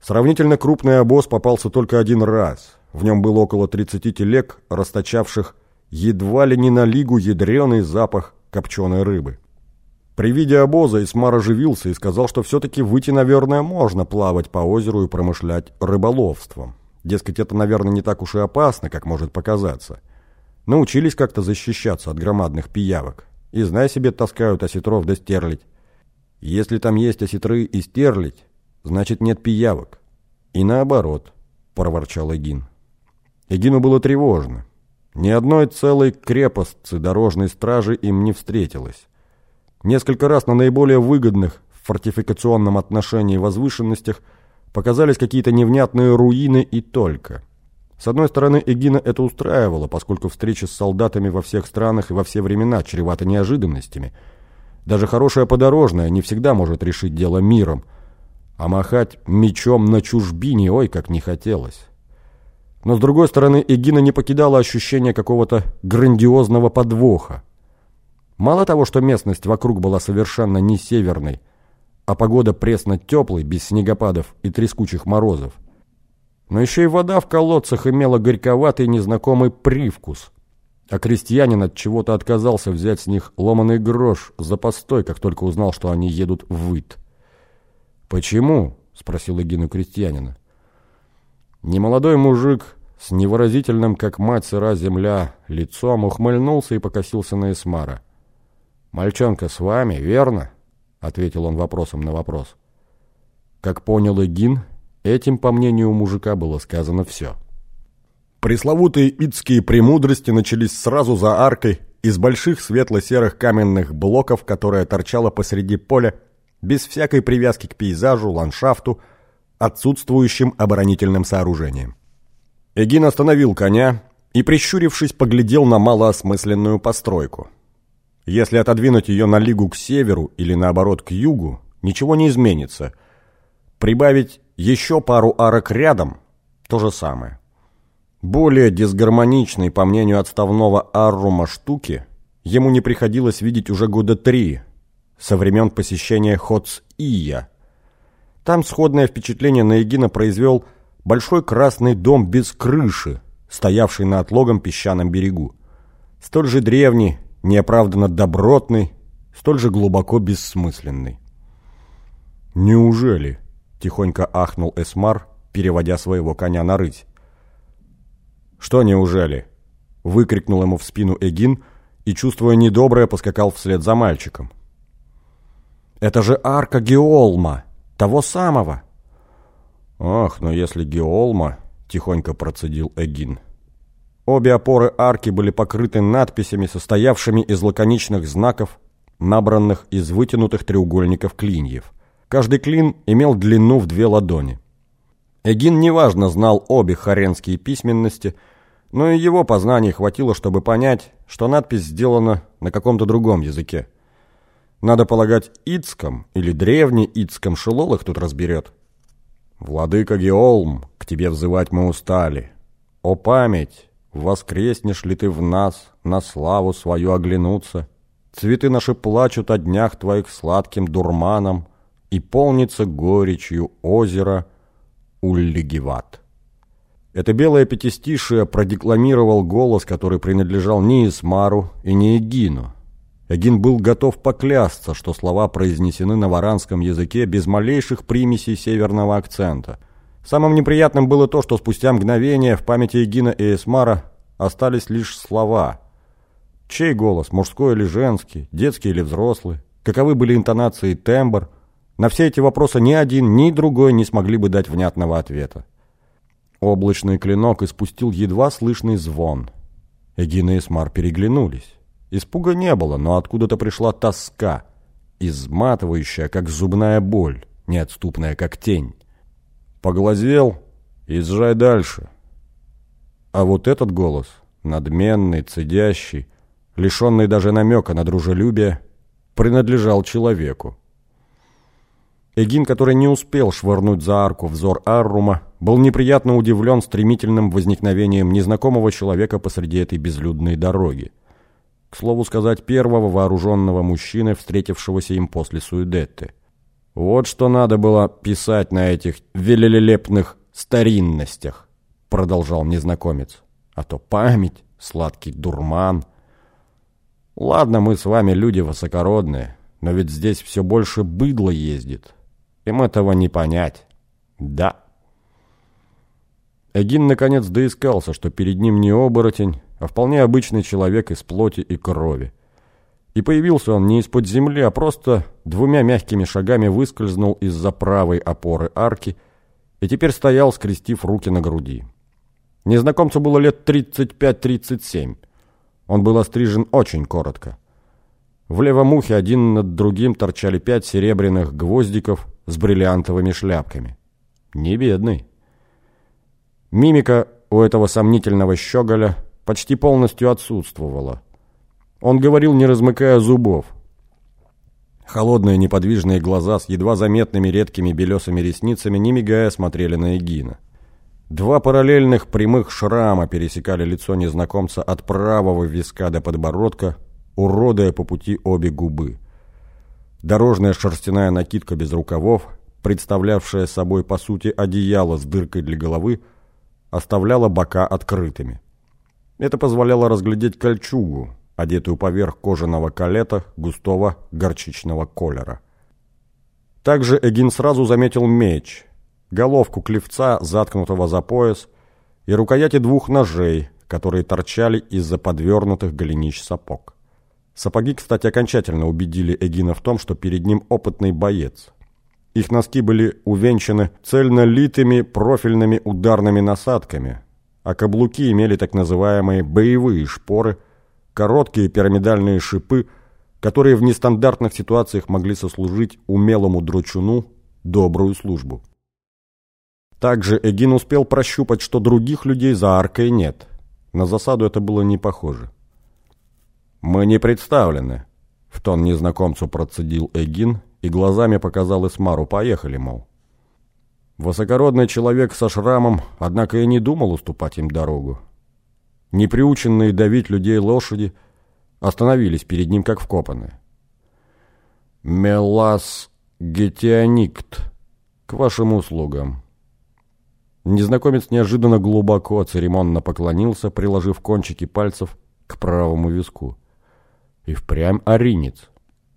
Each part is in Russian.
Сравнительно крупный обоз попался только один раз. В нем было около 30 телег, расточавших едва ли не на лигу ядреный запах копченой рыбы. При виде обоза Исмар оживился и сказал, что все-таки выйти, наверное, можно плавать по озеру и промышлять рыболовством. Дескать, это, наверное, не так уж и опасно, как может показаться. Научились как-то защищаться от громадных пиявок. И, знай себе, таскают осетров да стерлить. Если там есть осетры и стерлить, значит, нет пиявок. И наоборот, проворчал Эгин. Эгину было тревожно. Ни одной целой крепостцы дорожной стражи им не встретилось. Несколько раз на наиболее выгодных в фортификационном отношении возвышенностях показались какие-то невнятные руины и только. С одной стороны, Эгина это устраивало, поскольку встречи с солдатами во всех странах и во все времена чреваты неожиданностями. Даже хорошая подорожная не всегда может решить дело миром, а махать мечом на чужбине ой как не хотелось. Но с другой стороны, Эгина не покидала ощущение какого-то грандиозного подвоха. Мало того, что местность вокруг была совершенно не северной, а погода пресно-теплой, без снегопадов и трескучих морозов, но еще и вода в колодцах имела горьковатый незнакомый привкус, а крестьянин от чего-то отказался взять с них ломаный грош за постой, как только узнал, что они едут в Вит. «Почему?» — спросил Эгин крестьянина. Немолодой мужик с невыразительным, как мать сыра земля, лицом ухмыльнулся и покосился на Эсмара. «Мальчонка с вами, верно?» — ответил он вопросом на вопрос. Как понял Эгин, этим, по мнению мужика, было сказано все. Пресловутые ицкие премудрости начались сразу за аркой из больших светло-серых каменных блоков, которая торчала посреди поля, без всякой привязки к пейзажу, ландшафту, отсутствующим оборонительным сооружением. Эгин остановил коня и, прищурившись, поглядел на малоосмысленную постройку. Если отодвинуть ее на лигу к северу или наоборот к югу, ничего не изменится. Прибавить еще пару арок рядом – то же самое. Более дисгармоничной, по мнению отставного Аррума, штуки ему не приходилось видеть уже года три, со времен посещения Хоц-Ия. Там сходное впечатление на Егина произвел – большой красный дом без крыши, стоявший на отлогом песчаном берегу. Столь же древний, неоправданно добротный, столь же глубоко бессмысленный. «Неужели?» — тихонько ахнул Эсмар, переводя своего коня на рыть. «Что неужели?» — выкрикнул ему в спину Эгин и, чувствуя недоброе, поскакал вслед за мальчиком. «Это же арка Геолма, того самого!» «Ах, но если Геолма...» — тихонько процедил Эгин. Обе опоры арки были покрыты надписями, состоявшими из лаконичных знаков, набранных из вытянутых треугольников клиньев. Каждый клин имел длину в две ладони. Эгин неважно знал обе харенские письменности, но и его познаний хватило, чтобы понять, что надпись сделана на каком-то другом языке. Надо полагать, ицком или древнеицком шелол их тут разберет. «Владыка Геолм, к тебе взывать мы устали. О память, воскреснешь ли ты в нас, на славу свою оглянуться? Цветы наши плачут о днях твоих сладким дурманом, и полнится горечью озеро Уллигеват». Это белое пятистишие продекламировал голос, который принадлежал не Исмару и не Эгину, Эгин был готов поклясться, что слова произнесены на варанском языке без малейших примесей северного акцента. Самым неприятным было то, что спустя мгновение в памяти Эгина и Эсмара остались лишь слова. Чей голос, мужской или женский, детский или взрослый? Каковы были интонации и тембр? На все эти вопросы ни один, ни другой не смогли бы дать внятного ответа. Облачный клинок испустил едва слышный звон. Эгин и Эсмар переглянулись. Испуга не было, но откуда-то пришла тоска, изматывающая, как зубная боль, неотступная, как тень. Поглазел и езжай дальше. А вот этот голос, надменный, цедящий, лишенный даже намека на дружелюбие, принадлежал человеку. Эгин, который не успел швырнуть за арку взор Аррума, был неприятно удивлен стремительным возникновением незнакомого человека посреди этой безлюдной дороги. К слову сказать, первого вооруженного мужчины, встретившегося им после Суидетты. Вот что надо было писать на этих велелепных старинностях, продолжал незнакомец. А то память, сладкий дурман. Ладно, мы с вами люди высокородные, но ведь здесь все больше быдло ездит. Им этого не понять. Да. Эгин наконец доискался, что перед ним не оборотень, а вполне обычный человек из плоти и крови. И появился он не из-под земли, а просто двумя мягкими шагами выскользнул из-за правой опоры арки и теперь стоял, скрестив руки на груди. Незнакомцу было лет 35-37. Он был острижен очень коротко. В левом ухе один над другим торчали пять серебряных гвоздиков с бриллиантовыми шляпками. Не бедный. Мимика у этого сомнительного щеголя почти полностью отсутствовала. Он говорил, не размыкая зубов. Холодные неподвижные глаза с едва заметными редкими белесыми ресницами, не мигая, смотрели на Эгина. Два параллельных прямых шрама пересекали лицо незнакомца от правого виска до подбородка, уродуя по пути обе губы. Дорожная шерстяная накидка без рукавов, представлявшая собой, по сути, одеяло с дыркой для головы, оставляла бока открытыми. Это позволяло разглядеть кольчугу, одетую поверх кожаного калета густого горчичного колера. Также Эгин сразу заметил меч, головку клевца, заткнутого за пояс, и рукояти двух ножей, которые торчали из-за подвернутых голенищ сапог. Сапоги, кстати, окончательно убедили Эгина в том, что перед ним опытный боец. Их носки были увенчаны цельно литыми профильными ударными насадками – а каблуки имели так называемые боевые шпоры, короткие пирамидальные шипы, которые в нестандартных ситуациях могли сослужить умелому дручуну добрую службу. Также Эгин успел прощупать, что других людей за аркой нет. На засаду это было не похоже. «Мы не представлены», — в тон незнакомцу процедил Эгин и глазами показал Исмару «поехали», мол. Высокородный человек со шрамом, однако и не думал уступать им дорогу. Неприученные давить людей лошади остановились перед ним как вкопанные. «Мелас гетионикт, к вашим услугам». Незнакомец неожиданно глубоко церемонно поклонился, приложив кончики пальцев к правому виску. И впрямь аринец.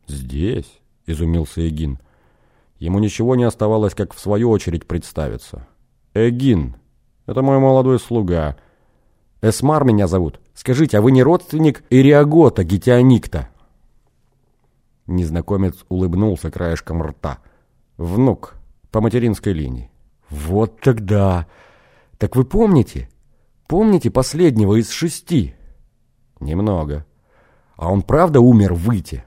«Здесь?» — изумился Эгин — Ему ничего не оставалось, как в свою очередь представиться. «Эгин, это мой молодой слуга. Эсмар меня зовут. Скажите, а вы не родственник Ириагота Гетионикта?» Незнакомец улыбнулся краешком рта. «Внук, по материнской линии». «Вот тогда! Так вы помните? Помните последнего из шести?» «Немного. А он правда умер в Ите?»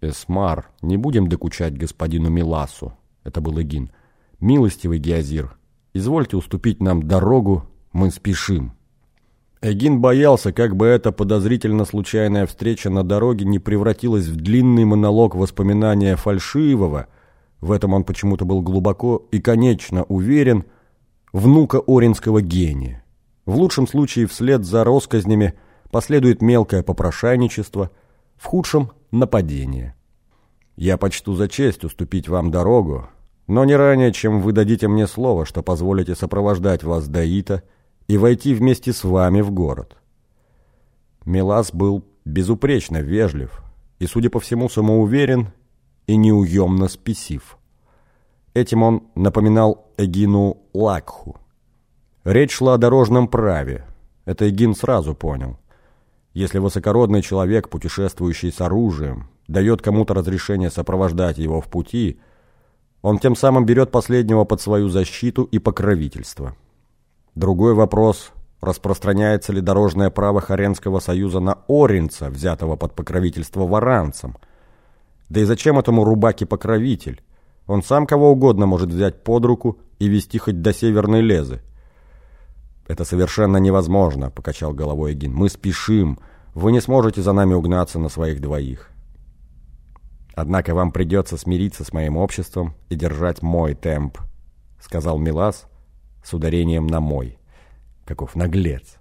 «Эсмар, не будем докучать господину Миласу», — это был Эгин. «Милостивый Геозир, извольте уступить нам дорогу, мы спешим». Эгин боялся, как бы эта подозрительно случайная встреча на дороге не превратилась в длинный монолог воспоминания фальшивого, в этом он почему-то был глубоко и, конечно, уверен, внука оринского гения. В лучшем случае вслед за росказнями последует мелкое попрошайничество, в худшем – нападение. Я почту за честь уступить вам дорогу, но не ранее, чем вы дадите мне слово, что позволите сопровождать вас до Ита и войти вместе с вами в город». Мелас был безупречно вежлив и, судя по всему, самоуверен и неуемно спесив. Этим он напоминал Эгину Лакху. Речь шла о дорожном праве. Это Эгин сразу понял. Если высокородный человек, путешествующий с оружием, дает кому-то разрешение сопровождать его в пути, он тем самым берет последнего под свою защиту и покровительство. Другой вопрос – распространяется ли дорожное право Харенского союза на Оринца, взятого под покровительство варанцам. Да и зачем этому рубаке покровитель? Он сам кого угодно может взять под руку и вести хоть до Северной Лезы. «Это совершенно невозможно», – покачал головой Эгин. «Мы спешим. Вы не сможете за нами угнаться на своих двоих. Однако вам придется смириться с моим обществом и держать мой темп», — сказал Милас с ударением на «мой». Каков наглец.